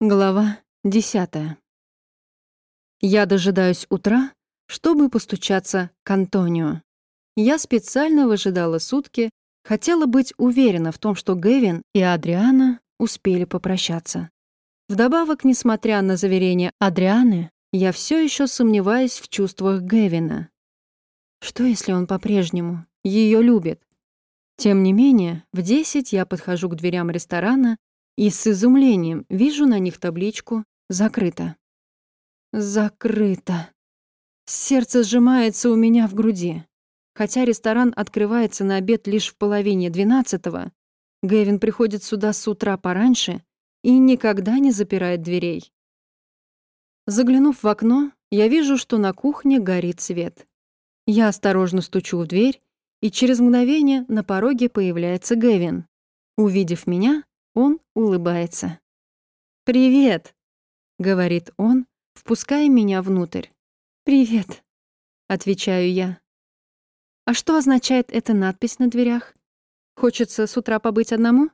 Глава десятая. Я дожидаюсь утра, чтобы постучаться к Антонио. Я специально выжидала сутки, хотела быть уверена в том, что Гэвин и Адриана успели попрощаться. Вдобавок, несмотря на заверение Адрианы, я все еще сомневаюсь в чувствах Гэвина. Что, если он по-прежнему ее любит? Тем не менее, в десять я подхожу к дверям ресторана и с изумлением вижу на них табличку «Закрыто». Закрыто. Сердце сжимается у меня в груди. Хотя ресторан открывается на обед лишь в половине двенадцатого, Гэвин приходит сюда с утра пораньше и никогда не запирает дверей. Заглянув в окно, я вижу, что на кухне горит свет. Я осторожно стучу в дверь, и через мгновение на пороге появляется Гэвин. Увидев меня, он улыбается. «Привет», — говорит он, впуская меня внутрь. «Привет», — отвечаю я. «А что означает эта надпись на дверях? Хочется с утра побыть одному?»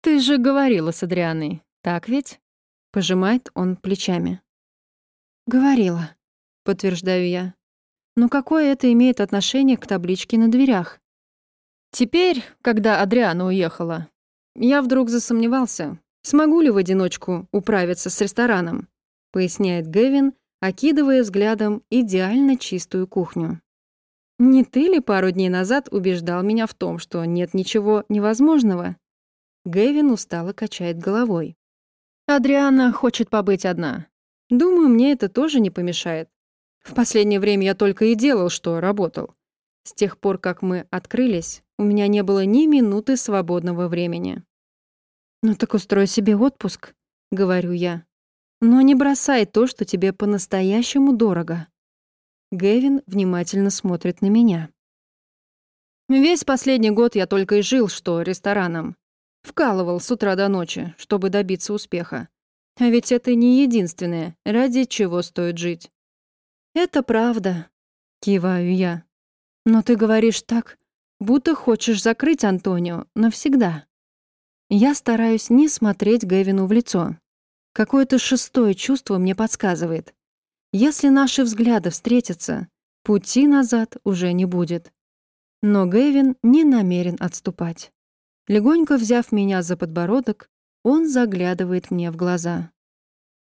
«Ты же говорила с Адрианой, так ведь?» — пожимает он плечами. «Говорила», — подтверждаю я. «Но какое это имеет отношение к табличке на дверях?» Теперь, когда Адриана уехала, я вдруг засомневался, смогу ли в одиночку управиться с рестораном, поясняет Гэвин, окидывая взглядом идеально чистую кухню. Не ты ли пару дней назад убеждал меня в том, что нет ничего невозможного? Гэвин устало качает головой. Адриана хочет побыть одна. Думаю, мне это тоже не помешает. В последнее время я только и делал, что работал. С тех пор, как мы открылись, у меня не было ни минуты свободного времени. «Ну так устрой себе отпуск», — говорю я. «Но не бросай то, что тебе по-настоящему дорого». Гэвин внимательно смотрит на меня. Весь последний год я только и жил, что рестораном. Вкалывал с утра до ночи, чтобы добиться успеха. А ведь это не единственное, ради чего стоит жить. «Это правда», — киваю я. «Но ты говоришь так, будто хочешь закрыть Антонио навсегда». Я стараюсь не смотреть Гэвину в лицо. Какое-то шестое чувство мне подсказывает. Если наши взгляды встретятся, пути назад уже не будет. Но Гэвин не намерен отступать. Легонько взяв меня за подбородок, он заглядывает мне в глаза.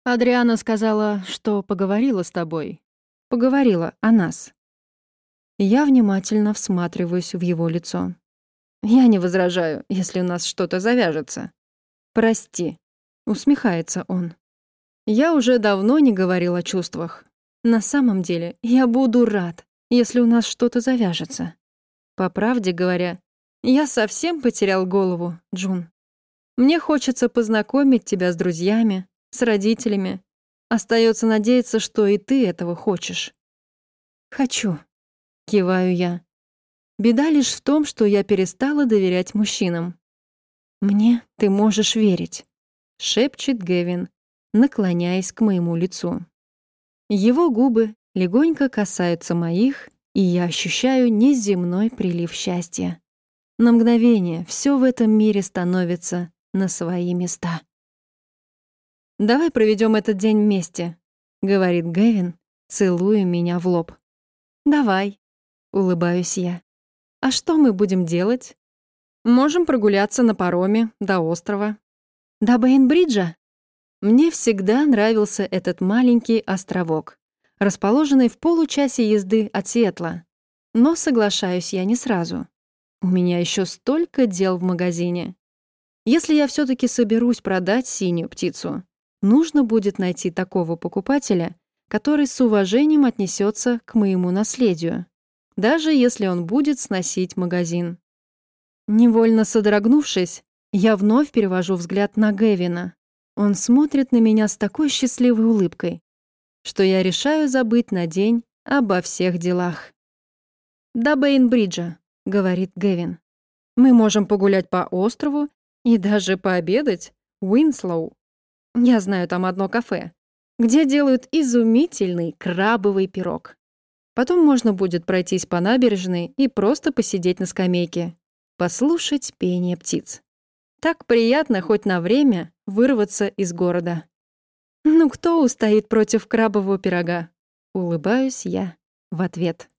«Адриана сказала, что поговорила с тобой. Поговорила о нас». Я внимательно всматриваюсь в его лицо. Я не возражаю, если у нас что-то завяжется. Прости, усмехается он. Я уже давно не говорил о чувствах. На самом деле, я буду рад, если у нас что-то завяжется. По правде говоря, я совсем потерял голову, Джун. Мне хочется познакомить тебя с друзьями, с родителями. Остается надеяться, что и ты этого хочешь. Хочу, киваю я. Беда лишь в том, что я перестала доверять мужчинам. «Мне ты можешь верить», — шепчет Гевин, наклоняясь к моему лицу. Его губы легонько касаются моих, и я ощущаю неземной прилив счастья. На мгновение все в этом мире становится на свои места. «Давай проведем этот день вместе», — говорит Гевин, целуя меня в лоб. «Давай», — улыбаюсь я. А что мы будем делать? Можем прогуляться на пароме до острова. До Бейнбриджа? Мне всегда нравился этот маленький островок, расположенный в получасе езды от Сиэтла. Но соглашаюсь я не сразу. У меня еще столько дел в магазине. Если я все таки соберусь продать синюю птицу, нужно будет найти такого покупателя, который с уважением отнесется к моему наследию даже если он будет сносить магазин. Невольно содрогнувшись, я вновь перевожу взгляд на Гевина. Он смотрит на меня с такой счастливой улыбкой, что я решаю забыть на день обо всех делах. «До Бейнбриджа», — говорит Гевин. «Мы можем погулять по острову и даже пообедать в Уинслоу. Я знаю там одно кафе, где делают изумительный крабовый пирог. Потом можно будет пройтись по набережной и просто посидеть на скамейке, послушать пение птиц. Так приятно хоть на время вырваться из города. Ну кто устоит против крабового пирога? Улыбаюсь я в ответ.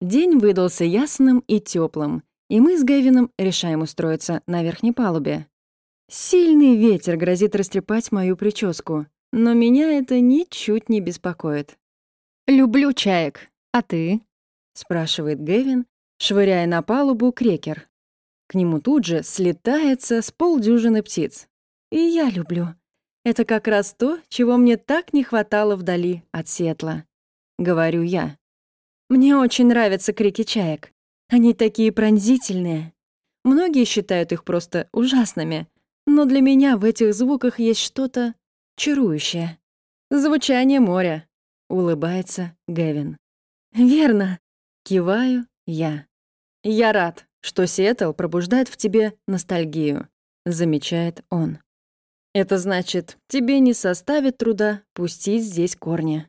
День выдался ясным и теплым, и мы с Гэвином решаем устроиться на верхней палубе. Сильный ветер грозит растрепать мою прическу, но меня это ничуть не беспокоит. «Люблю чаек. А ты?» — спрашивает Гэвин, швыряя на палубу крекер. К нему тут же слетается с полдюжины птиц. И я люблю. Это как раз то, чего мне так не хватало вдали от Сетла. Говорю я. Мне очень нравятся крики чаек. Они такие пронзительные. Многие считают их просто ужасными, но для меня в этих звуках есть что-то чарующее. Звучание моря, улыбается Гэвин. Верно, киваю я. Я рад, что Сиэтл пробуждает в тебе ностальгию, замечает он. Это значит, тебе не составит труда пустить здесь корни.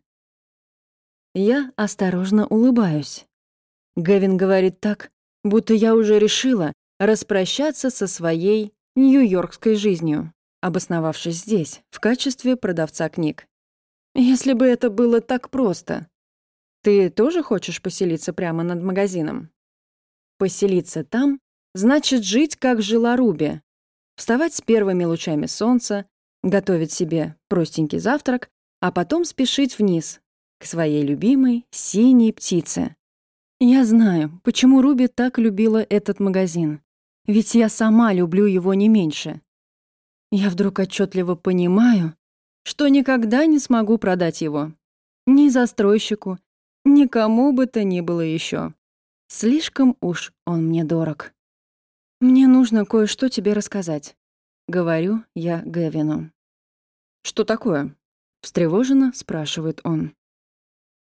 Я осторожно улыбаюсь. Гэвин говорит так, будто я уже решила распрощаться со своей нью-йоркской жизнью, обосновавшись здесь, в качестве продавца книг. Если бы это было так просто. Ты тоже хочешь поселиться прямо над магазином? Поселиться там значит жить, как жила Руби. Вставать с первыми лучами солнца, готовить себе простенький завтрак, а потом спешить вниз, к своей любимой синей птице. Я знаю, почему Руби так любила этот магазин. Ведь я сама люблю его не меньше. Я вдруг отчетливо понимаю, что никогда не смогу продать его. Ни застройщику, никому бы то ни было еще. Слишком уж он мне дорог. Мне нужно кое-что тебе рассказать. Говорю я Гэвину. Что такое? Встревоженно спрашивает он.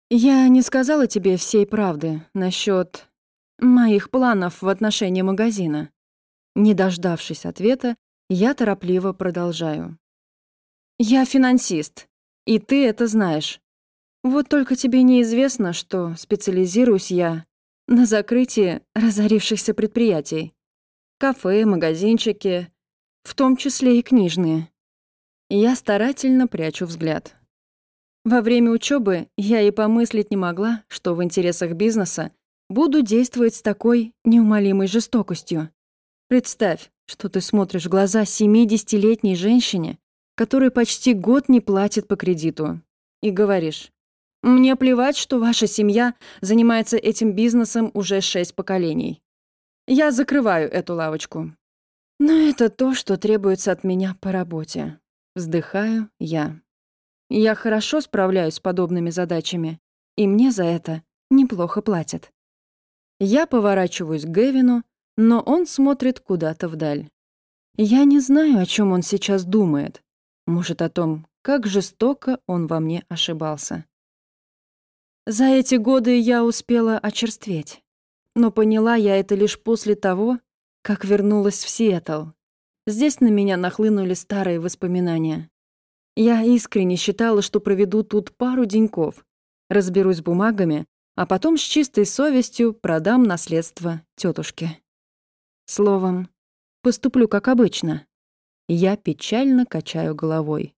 Я не сказала тебе всей правды насчет моих планов в отношении магазина. Не дождавшись ответа, я торопливо продолжаю. «Я финансист, и ты это знаешь. Вот только тебе неизвестно, что специализируюсь я на закрытии разорившихся предприятий. Кафе, магазинчики, в том числе и книжные. Я старательно прячу взгляд. Во время учебы я и помыслить не могла, что в интересах бизнеса буду действовать с такой неумолимой жестокостью. Представь, что ты смотришь в глаза 70-летней женщине, которая почти год не платит по кредиту, и говоришь, «Мне плевать, что ваша семья занимается этим бизнесом уже шесть поколений. Я закрываю эту лавочку». Но это то, что требуется от меня по работе. Вздыхаю я. Я хорошо справляюсь с подобными задачами, и мне за это неплохо платят. Я поворачиваюсь к Гевину, но он смотрит куда-то вдаль. Я не знаю, о чем он сейчас думает. Может, о том, как жестоко он во мне ошибался. За эти годы я успела очерстветь. Но поняла я это лишь после того, как вернулась в Сиэтл. Здесь на меня нахлынули старые воспоминания. Я искренне считала, что проведу тут пару деньков, разберусь бумагами, а потом с чистой совестью продам наследство тетушке. Словом, поступлю как обычно. Я печально качаю головой.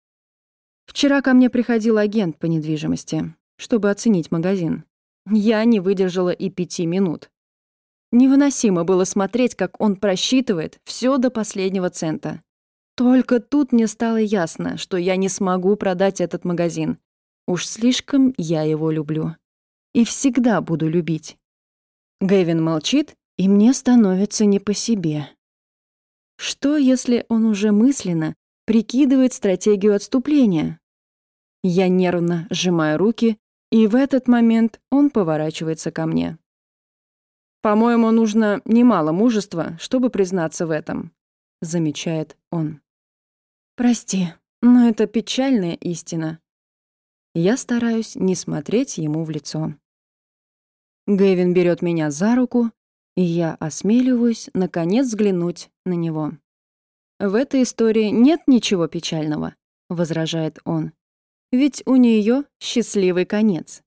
Вчера ко мне приходил агент по недвижимости, чтобы оценить магазин. Я не выдержала и пяти минут. Невыносимо было смотреть, как он просчитывает все до последнего цента. Только тут мне стало ясно, что я не смогу продать этот магазин. Уж слишком я его люблю. И всегда буду любить. Гэвин молчит, и мне становится не по себе. Что, если он уже мысленно прикидывает стратегию отступления? Я нервно сжимаю руки, и в этот момент он поворачивается ко мне. «По-моему, нужно немало мужества, чтобы признаться в этом», — замечает он. «Прости, но это печальная истина». Я стараюсь не смотреть ему в лицо. Гэвин берет меня за руку, и я осмеливаюсь, наконец, взглянуть на него. «В этой истории нет ничего печального», — возражает он. «Ведь у нее счастливый конец».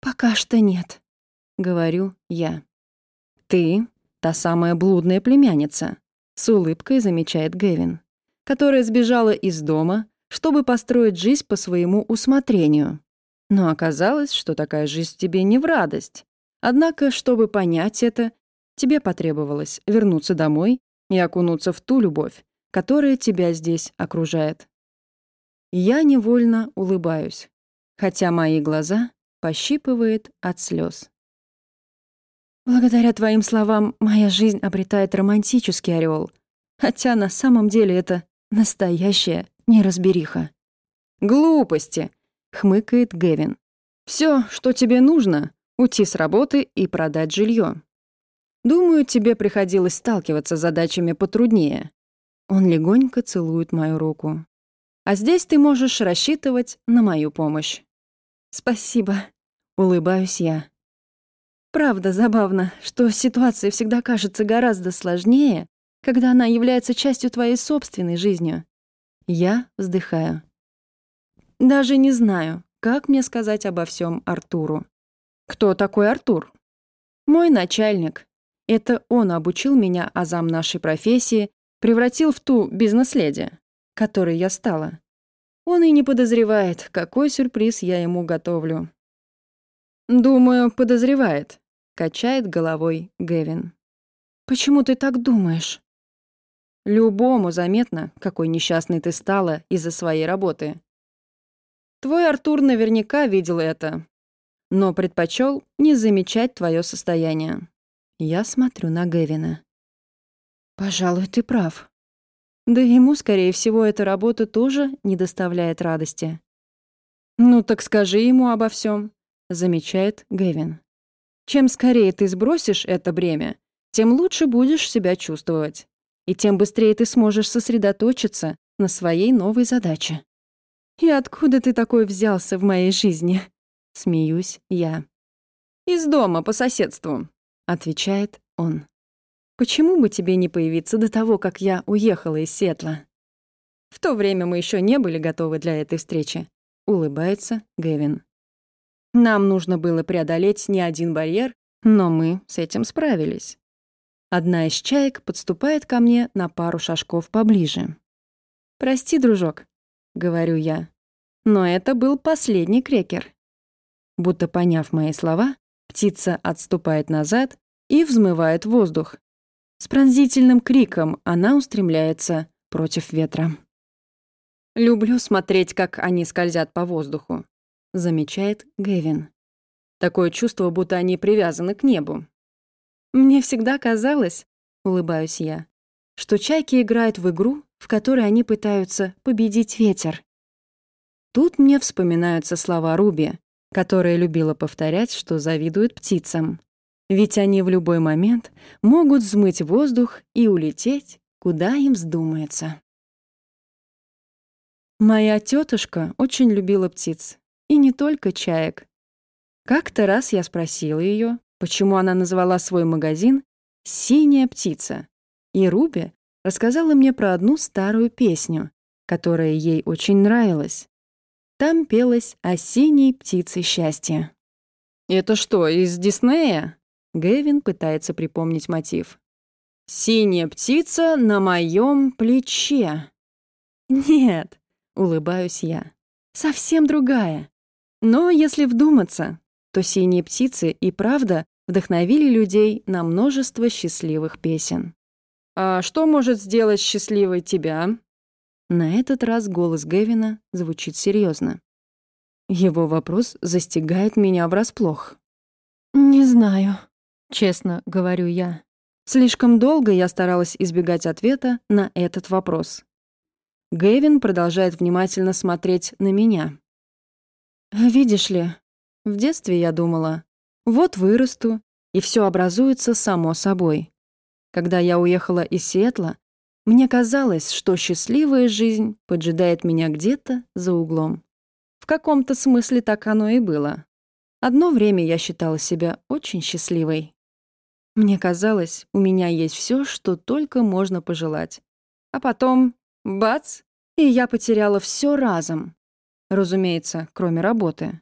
«Пока что нет», — говорю я. «Ты — та самая блудная племянница», — с улыбкой замечает Гэвин, которая сбежала из дома, чтобы построить жизнь по своему усмотрению. Но оказалось, что такая жизнь тебе не в радость. Однако, чтобы понять это, тебе потребовалось вернуться домой и окунуться в ту любовь, которая тебя здесь окружает. Я невольно улыбаюсь, хотя мои глаза пощипывает от слез. Благодаря твоим словам, моя жизнь обретает романтический ореол, хотя на самом деле это настоящая неразбериха. Глупости, хмыкает Гевин. Все, что тебе нужно, уйти с работы и продать жилье. Думаю, тебе приходилось сталкиваться с задачами потруднее. Он легонько целует мою руку. А здесь ты можешь рассчитывать на мою помощь. Спасибо, улыбаюсь я. Правда забавно, что ситуация всегда кажется гораздо сложнее, когда она является частью твоей собственной жизни. Я вздыхаю. Даже не знаю, как мне сказать обо всем Артуру. Кто такой Артур? Мой начальник. Это он обучил меня азам нашей профессии, превратил в ту бизнес-леди, которой я стала. Он и не подозревает, какой сюрприз я ему готовлю. «Думаю, подозревает», — качает головой Гевин. «Почему ты так думаешь?» «Любому заметно, какой несчастной ты стала из-за своей работы. Твой Артур наверняка видел это, но предпочел не замечать твое состояние. Я смотрю на Гевина. Пожалуй, ты прав. Да ему, скорее всего, эта работа тоже не доставляет радости. Ну так скажи ему обо всем, замечает Гевин. Чем скорее ты сбросишь это бремя, тем лучше будешь себя чувствовать. И тем быстрее ты сможешь сосредоточиться на своей новой задаче. «И откуда ты такой взялся в моей жизни?» Смеюсь я. «Из дома, по соседству», — отвечает он. «Почему бы тебе не появиться до того, как я уехала из Сетла?» «В то время мы еще не были готовы для этой встречи», — улыбается Гэвин. «Нам нужно было преодолеть не один барьер, но мы с этим справились». Одна из чаек подступает ко мне на пару шажков поближе. «Прости, дружок, — говорю я. Но это был последний крекер. Будто поняв мои слова, птица отступает назад и взмывает воздух. С пронзительным криком она устремляется против ветра. «Люблю смотреть, как они скользят по воздуху», — замечает Гэвин. Такое чувство, будто они привязаны к небу. «Мне всегда казалось», — улыбаюсь я, что чайки играют в игру, в которой они пытаются победить ветер. Тут мне вспоминаются слова Руби, которая любила повторять, что завидует птицам. Ведь они в любой момент могут взмыть воздух и улететь, куда им вздумается. Моя тетушка очень любила птиц. И не только чаек. Как-то раз я спросила ее, почему она назвала свой магазин «Синяя птица». И Руби рассказала мне про одну старую песню, которая ей очень нравилась. Там пелось о синей птице счастья. «Это что, из Диснея?» Гэвин пытается припомнить мотив. «Синяя птица на моем плече». «Нет», — улыбаюсь я, — «совсем другая. Но если вдуматься, то синие птицы и правда вдохновили людей на множество счастливых песен. «А что может сделать счастливой тебя?» На этот раз голос Гевина звучит серьезно. Его вопрос застигает меня врасплох. «Не знаю», — честно говорю я. Слишком долго я старалась избегать ответа на этот вопрос. Гэвин продолжает внимательно смотреть на меня. «Видишь ли, в детстве я думала, вот вырасту, и все образуется само собой. Когда я уехала из Сиэтла, мне казалось, что счастливая жизнь поджидает меня где-то за углом. В каком-то смысле так оно и было. Одно время я считала себя очень счастливой. Мне казалось, у меня есть все, что только можно пожелать. А потом — бац! И я потеряла все разом. Разумеется, кроме работы.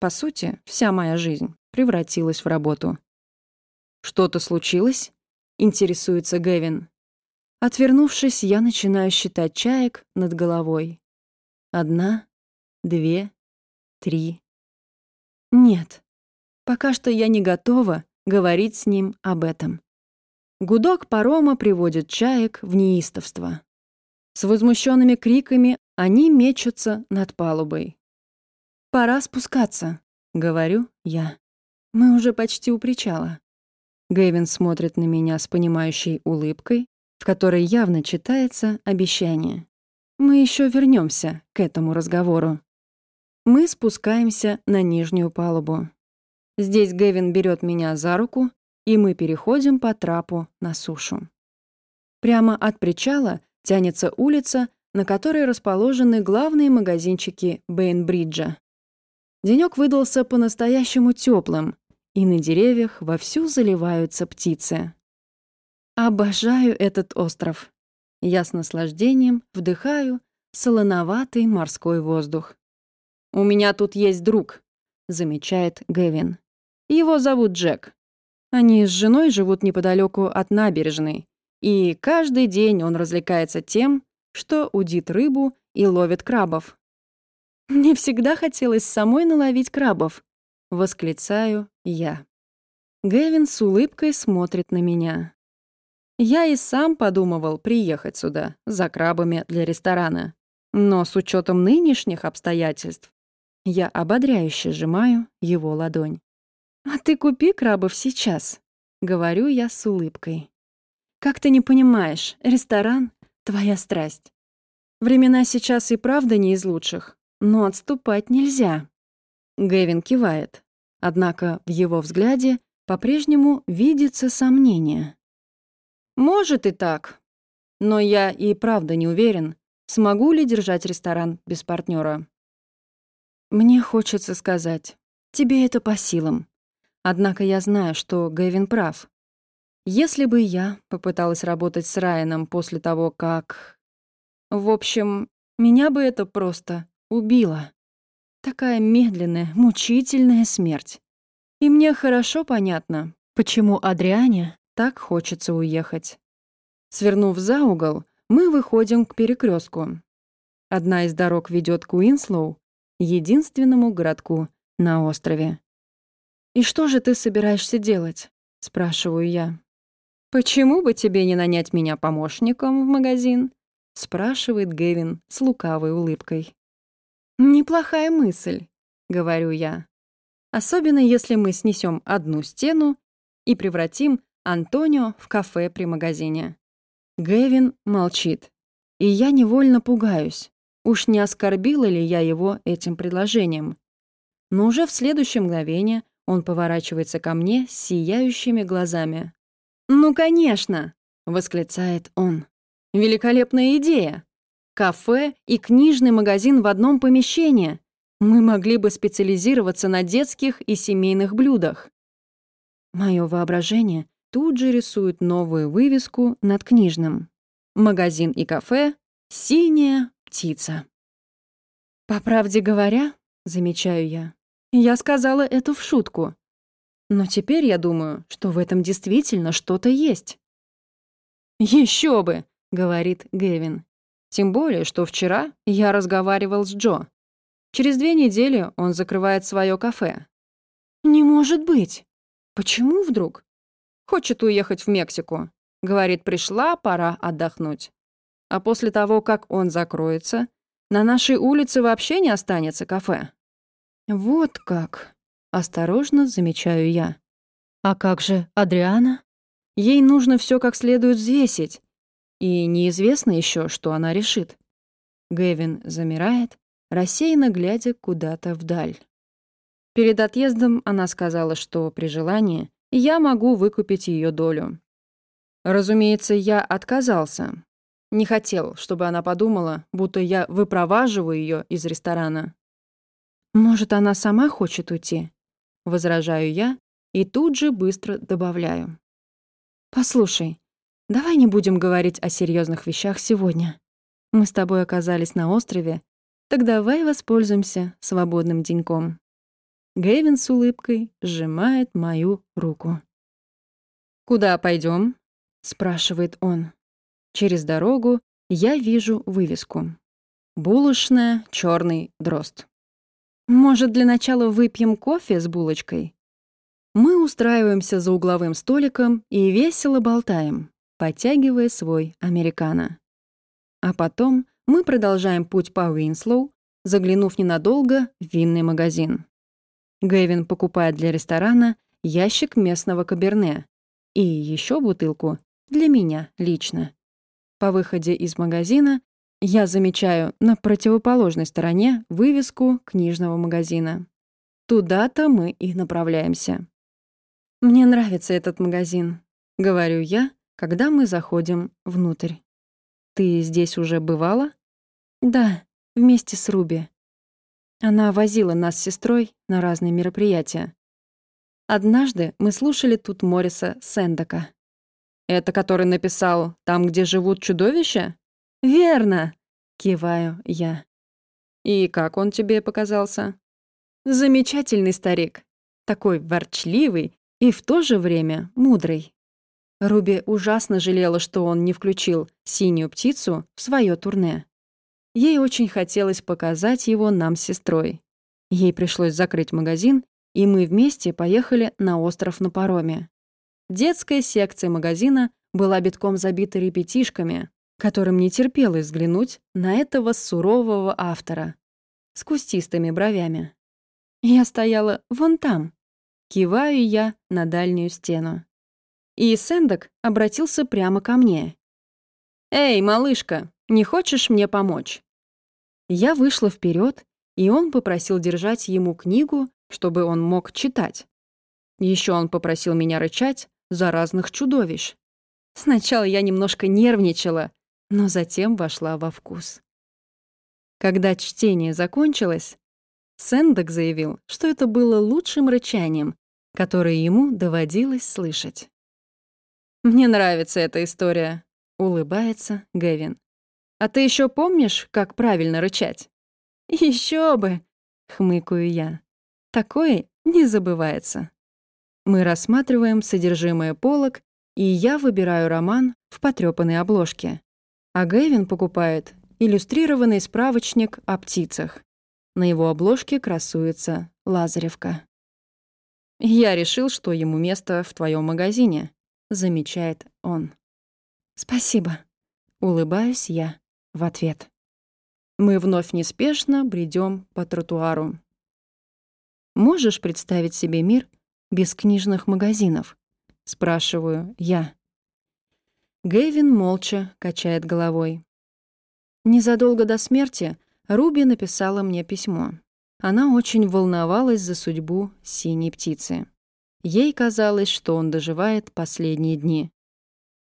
По сути, вся моя жизнь превратилась в работу. «Что-то случилось?» — интересуется Гэвин. Отвернувшись, я начинаю считать чаек над головой. Одна, две, три. Нет, пока что я не готова говорить с ним об этом. Гудок парома приводит чаек в неистовство. С возмущенными криками они мечутся над палубой. «Пора спускаться», — говорю я. Мы уже почти у причала. Гэвин смотрит на меня с понимающей улыбкой, в которой явно читается обещание. Мы еще вернемся к этому разговору. Мы спускаемся на нижнюю палубу. Здесь Гэвин берет меня за руку, и мы переходим по трапу на сушу. Прямо от причала тянется улица, на которой расположены главные магазинчики Бейнбриджа. Денёк выдался по-настоящему теплым, и на деревьях вовсю заливаются птицы. Обожаю этот остров. Я с наслаждением вдыхаю солоноватый морской воздух. «У меня тут есть друг», — замечает Гэвин. «Его зовут Джек. Они с женой живут неподалеку от набережной, и каждый день он развлекается тем, что удит рыбу и ловит крабов. Мне всегда хотелось самой наловить крабов, восклицаю я. Гэвин с улыбкой смотрит на меня. Я и сам подумывал приехать сюда за крабами для ресторана. Но с учетом нынешних обстоятельств я ободряюще сжимаю его ладонь. «А ты купи крабов сейчас», — говорю я с улыбкой. «Как ты не понимаешь, ресторан — твоя страсть. Времена сейчас и правда не из лучших, но отступать нельзя». Гэвин кивает. Однако в его взгляде по-прежнему видится сомнение. «Может и так. Но я и правда не уверен, смогу ли держать ресторан без партнера. Мне хочется сказать, тебе это по силам. Однако я знаю, что Гэвин прав. Если бы я попыталась работать с Райаном после того, как... В общем, меня бы это просто убило. Такая медленная, мучительная смерть. И мне хорошо понятно, почему Адриане так хочется уехать. Свернув за угол, мы выходим к перекрестку. Одна из дорог ведет к Уинслоу, единственному городку на острове. «И что же ты собираешься делать?» — спрашиваю я. «Почему бы тебе не нанять меня помощником в магазин?» — спрашивает Гэвин с лукавой улыбкой. «Неплохая мысль», — говорю я. «Особенно если мы снесем одну стену и превратим Антонио в кафе при магазине». Гэвин молчит, и я невольно пугаюсь. Уж не оскорбила ли я его этим предложением? Но уже в следующее мгновение он поворачивается ко мне с сияющими глазами. «Ну, конечно!» — восклицает он. «Великолепная идея! Кафе и книжный магазин в одном помещении. Мы могли бы специализироваться на детских и семейных блюдах. Мое воображение тут же рисует новую вывеску над книжным. Магазин и кафе «Синяя птица». По правде говоря, замечаю я, я сказала это в шутку. Но теперь я думаю, что в этом действительно что-то есть. Еще бы, говорит Гэвин. Тем более, что вчера я разговаривал с Джо. Через две недели он закрывает свое кафе. «Не может быть! Почему вдруг?» «Хочет уехать в Мексику. Говорит, пришла, пора отдохнуть. А после того, как он закроется, на нашей улице вообще не останется кафе». «Вот как!» — осторожно замечаю я. «А как же Адриана?» Ей нужно все как следует взвесить, и неизвестно еще, что она решит. Гэвин замирает, рассеянно глядя куда-то вдаль. Перед отъездом она сказала, что при желании я могу выкупить ее долю. Разумеется, я отказался. Не хотел, чтобы она подумала, будто я выпроваживаю ее из ресторана. «Может, она сама хочет уйти?» Возражаю я и тут же быстро добавляю. «Послушай, Давай не будем говорить о серьезных вещах сегодня. Мы с тобой оказались на острове, так давай воспользуемся свободным деньком. Гэвин с улыбкой сжимает мою руку. «Куда пойдем? спрашивает он. Через дорогу я вижу вывеску. Булочная «Чёрный дрозд». Может, для начала выпьем кофе с булочкой? Мы устраиваемся за угловым столиком и весело болтаем, подтягивая свой американо. А потом мы продолжаем путь по Уинслоу, заглянув ненадолго в винный магазин. Гэвин покупает для ресторана ящик местного каберне и еще бутылку для меня лично. По выходе из магазина я замечаю на противоположной стороне вывеску книжного магазина. Туда-то мы и направляемся. «Мне нравится этот магазин», — говорю я, когда мы заходим внутрь. «Ты здесь уже бывала?» «Да, вместе с Руби. Она возила нас с сестрой на разные мероприятия. Однажды мы слушали тут Мориса Сэндока. «Это который написал «Там, где живут чудовища»?» «Верно!» — киваю я. «И как он тебе показался?» «Замечательный старик. Такой ворчливый и в то же время мудрый». Руби ужасно жалела, что он не включил «Синюю птицу» в свое турне. Ей очень хотелось показать его нам с сестрой. Ей пришлось закрыть магазин, и мы вместе поехали на остров на пароме. Детская секция магазина была битком забита ребятишками, которым не терпелось взглянуть на этого сурового автора с кустистыми бровями. Я стояла вон там, киваю я на дальнюю стену. И Сэндок обратился прямо ко мне. «Эй, малышка, не хочешь мне помочь?» Я вышла вперед, и он попросил держать ему книгу, чтобы он мог читать. Еще он попросил меня рычать за разных чудовищ. Сначала я немножко нервничала, но затем вошла во вкус. Когда чтение закончилось, Сэндок заявил, что это было лучшим рычанием, которое ему доводилось слышать. «Мне нравится эта история», — улыбается Гэвин. «А ты еще помнишь, как правильно рычать?» Еще бы!» — хмыкаю я. «Такое не забывается». Мы рассматриваем содержимое полок, и я выбираю роман в потрёпанной обложке а Гэвин покупает иллюстрированный справочник о птицах. На его обложке красуется Лазаревка. «Я решил, что ему место в твоем магазине», — замечает он. «Спасибо», — улыбаюсь я в ответ. Мы вновь неспешно бредем по тротуару. «Можешь представить себе мир без книжных магазинов?» — спрашиваю я. Гэвин молча качает головой. Незадолго до смерти Руби написала мне письмо. Она очень волновалась за судьбу синей птицы. Ей казалось, что он доживает последние дни.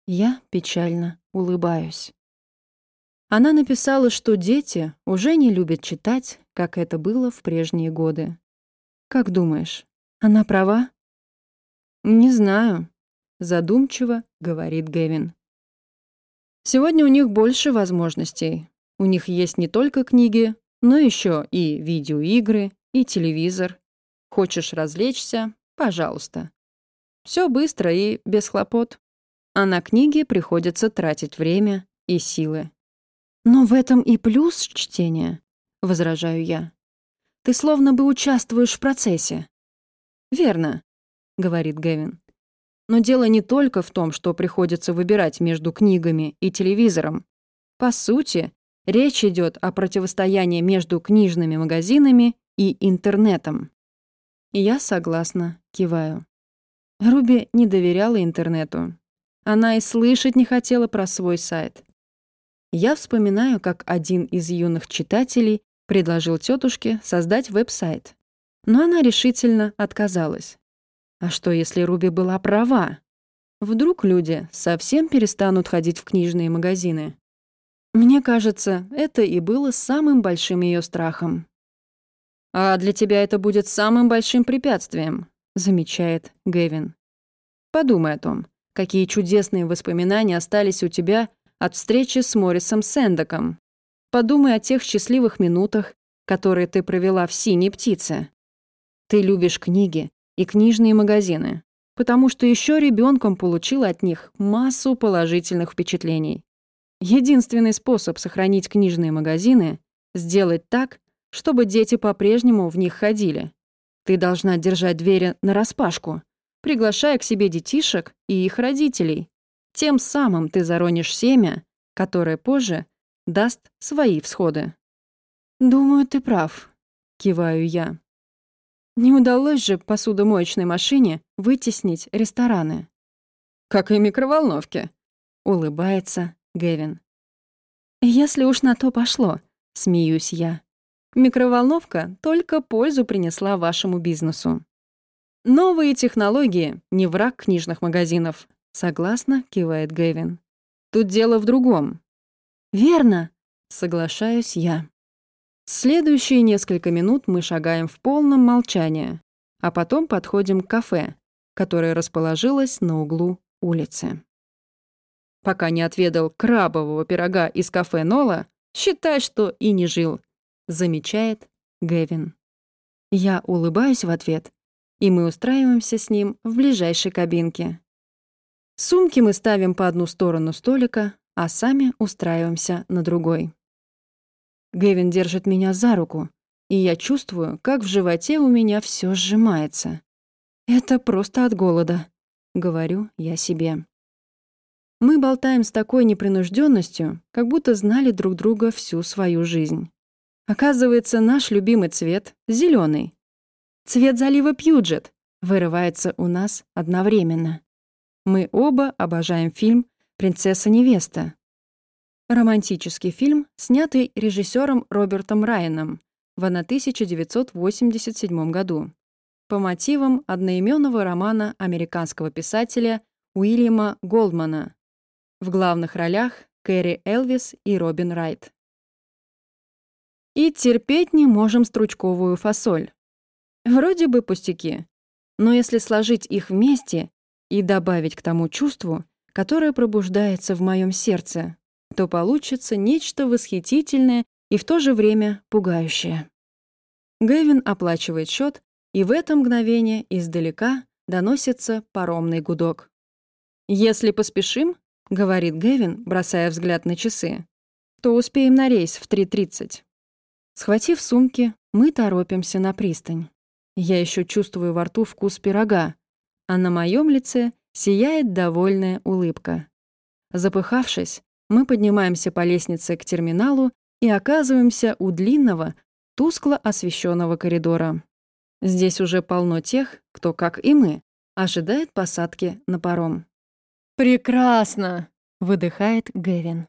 Я печально улыбаюсь. Она написала, что дети уже не любят читать, как это было в прежние годы. Как думаешь, она права? Не знаю, задумчиво говорит Гэвин. Сегодня у них больше возможностей. У них есть не только книги, но еще и видеоигры, и телевизор. Хочешь развлечься — пожалуйста. Все быстро и без хлопот. А на книги приходится тратить время и силы. «Но в этом и плюс чтения», — возражаю я. «Ты словно бы участвуешь в процессе». «Верно», — говорит Гэвин. Но дело не только в том, что приходится выбирать между книгами и телевизором. По сути, речь идет о противостоянии между книжными магазинами и интернетом. я согласна, киваю. Руби не доверяла интернету. Она и слышать не хотела про свой сайт. Я вспоминаю, как один из юных читателей предложил тетушке создать веб-сайт. Но она решительно отказалась. А что, если Руби была права? Вдруг люди совсем перестанут ходить в книжные магазины? Мне кажется, это и было самым большим ее страхом. «А для тебя это будет самым большим препятствием», — замечает Гэвин. «Подумай о том, какие чудесные воспоминания остались у тебя от встречи с Моррисом Сэндоком. Подумай о тех счастливых минутах, которые ты провела в «Синей птице». Ты любишь книги, и книжные магазины, потому что еще ребенком получила от них массу положительных впечатлений. Единственный способ сохранить книжные магазины — сделать так, чтобы дети по-прежнему в них ходили. Ты должна держать двери нараспашку, приглашая к себе детишек и их родителей. Тем самым ты заронишь семя, которое позже даст свои всходы. «Думаю, ты прав», — киваю я. Не удалось же посудомоечной машине вытеснить рестораны. «Как и микроволновки», — улыбается Гевин. «Если уж на то пошло», — смеюсь я. «Микроволновка только пользу принесла вашему бизнесу». «Новые технологии — не враг книжных магазинов», — согласно кивает Гэвин. «Тут дело в другом». «Верно», — соглашаюсь я. Следующие несколько минут мы шагаем в полном молчании, а потом подходим к кафе, которое расположилось на углу улицы. Пока не отведал крабового пирога из кафе Нола, считай, что и не жил, замечает Гэвин. Я улыбаюсь в ответ, и мы устраиваемся с ним в ближайшей кабинке. Сумки мы ставим по одну сторону столика, а сами устраиваемся на другой. Гэвин держит меня за руку, и я чувствую, как в животе у меня все сжимается. Это просто от голода, говорю я себе. Мы болтаем с такой непринужденностью, как будто знали друг друга всю свою жизнь. Оказывается, наш любимый цвет — зеленый. Цвет залива Пьюджет вырывается у нас одновременно. Мы оба обожаем фильм «Принцесса-невеста», Романтический фильм, снятый режиссером Робертом Райаном в 1987 году по мотивам одноименного романа американского писателя Уильяма Голдмана. В главных ролях Кэрри Элвис и Робин Райт. И терпеть не можем стручковую фасоль. Вроде бы пустяки, но если сложить их вместе и добавить к тому чувству, которое пробуждается в моем сердце, то получится нечто восхитительное и в то же время пугающее. Гэвин оплачивает счет, и в это мгновение издалека доносится паромный гудок. «Если поспешим», — говорит Гэвин, бросая взгляд на часы, «то успеем на рейс в 3.30». Схватив сумки, мы торопимся на пристань. Я еще чувствую во рту вкус пирога, а на моем лице сияет довольная улыбка. Запыхавшись, мы поднимаемся по лестнице к терминалу и оказываемся у длинного, тускло освещенного коридора. Здесь уже полно тех, кто, как и мы, ожидает посадки на паром. «Прекрасно!» — выдыхает Гэвин.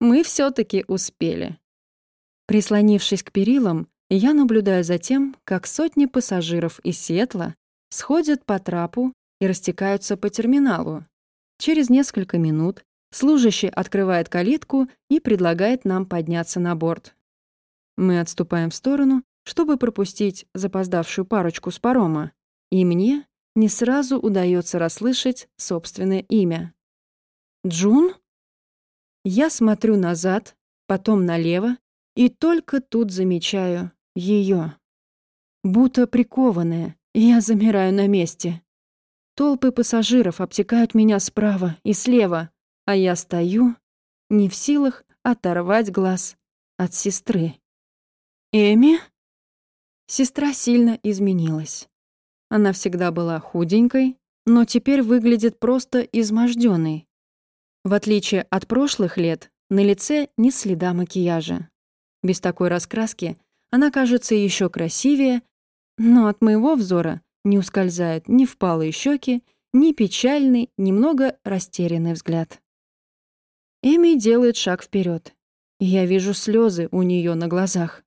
Мы все таки успели. Прислонившись к перилам, я наблюдаю за тем, как сотни пассажиров из Сиэтла сходят по трапу и растекаются по терминалу. Через несколько минут Служащий открывает калитку и предлагает нам подняться на борт. Мы отступаем в сторону, чтобы пропустить запоздавшую парочку с парома, и мне не сразу удается расслышать собственное имя. «Джун?» Я смотрю назад, потом налево, и только тут замечаю ее. Будто прикованная, я замираю на месте. Толпы пассажиров обтекают меня справа и слева, а я стою, не в силах оторвать глаз от сестры. «Эми?» Сестра сильно изменилась. Она всегда была худенькой, но теперь выглядит просто изможденной. В отличие от прошлых лет, на лице ни следа макияжа. Без такой раскраски она кажется еще красивее, но от моего взора не ускользают ни впалые щеки, ни печальный, немного растерянный взгляд. Эми делает шаг вперед. Я вижу слезы у нее на глазах.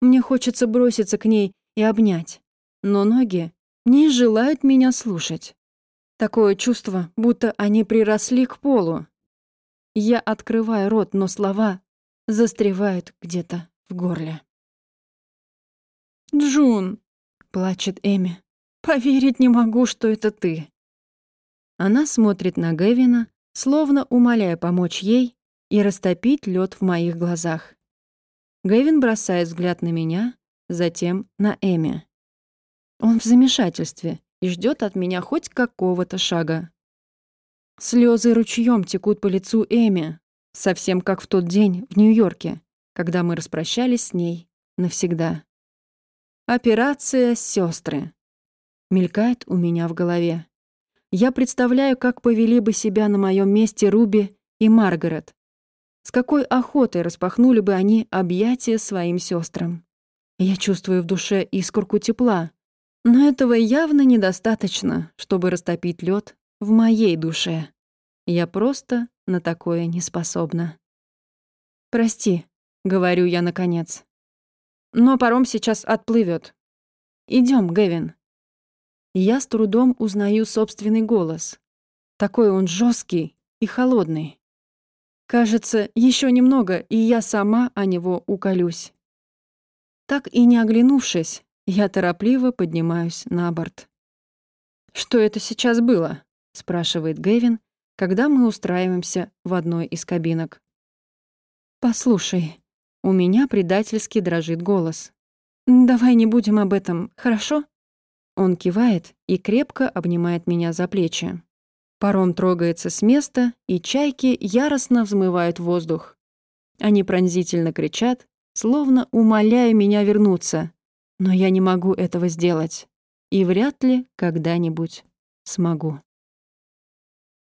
Мне хочется броситься к ней и обнять, но ноги не желают меня слушать. Такое чувство, будто они приросли к полу. Я открываю рот, но слова застревают где-то в горле. «Джун!» — плачет Эми. «Поверить не могу, что это ты». Она смотрит на Гэвина, словно умоляя помочь ей и растопить лед в моих глазах. Гэвин бросает взгляд на меня, затем на Эми. Он в замешательстве и ждет от меня хоть какого-то шага. Слезы ручьем текут по лицу Эми, Совсем как в тот день в Нью-Йорке, когда мы распрощались с ней навсегда. Операция «Сестры» мелькает у меня в голове. Я представляю, как повели бы себя на моем месте Руби и Маргарет. С какой охотой распахнули бы они объятия своим сестрам. Я чувствую в душе искорку тепла, но этого явно недостаточно, чтобы растопить лед в моей душе. Я просто на такое не способна. «Прости», — говорю я наконец. «Но паром сейчас отплывет. Идем, Гэвин». Я с трудом узнаю собственный голос. Такой он жесткий и холодный. Кажется, еще немного, и я сама о него уколюсь. Так и не оглянувшись, я торопливо поднимаюсь на борт. «Что это сейчас было?» — спрашивает Гэвин, когда мы устраиваемся в одной из кабинок. «Послушай, у меня предательски дрожит голос. Давай не будем об этом, хорошо?» Он кивает и крепко обнимает меня за плечи. Паром трогается с места, и чайки яростно взмывают воздух. Они пронзительно кричат, словно умоляя меня вернуться, но я не могу этого сделать и вряд ли когда-нибудь смогу.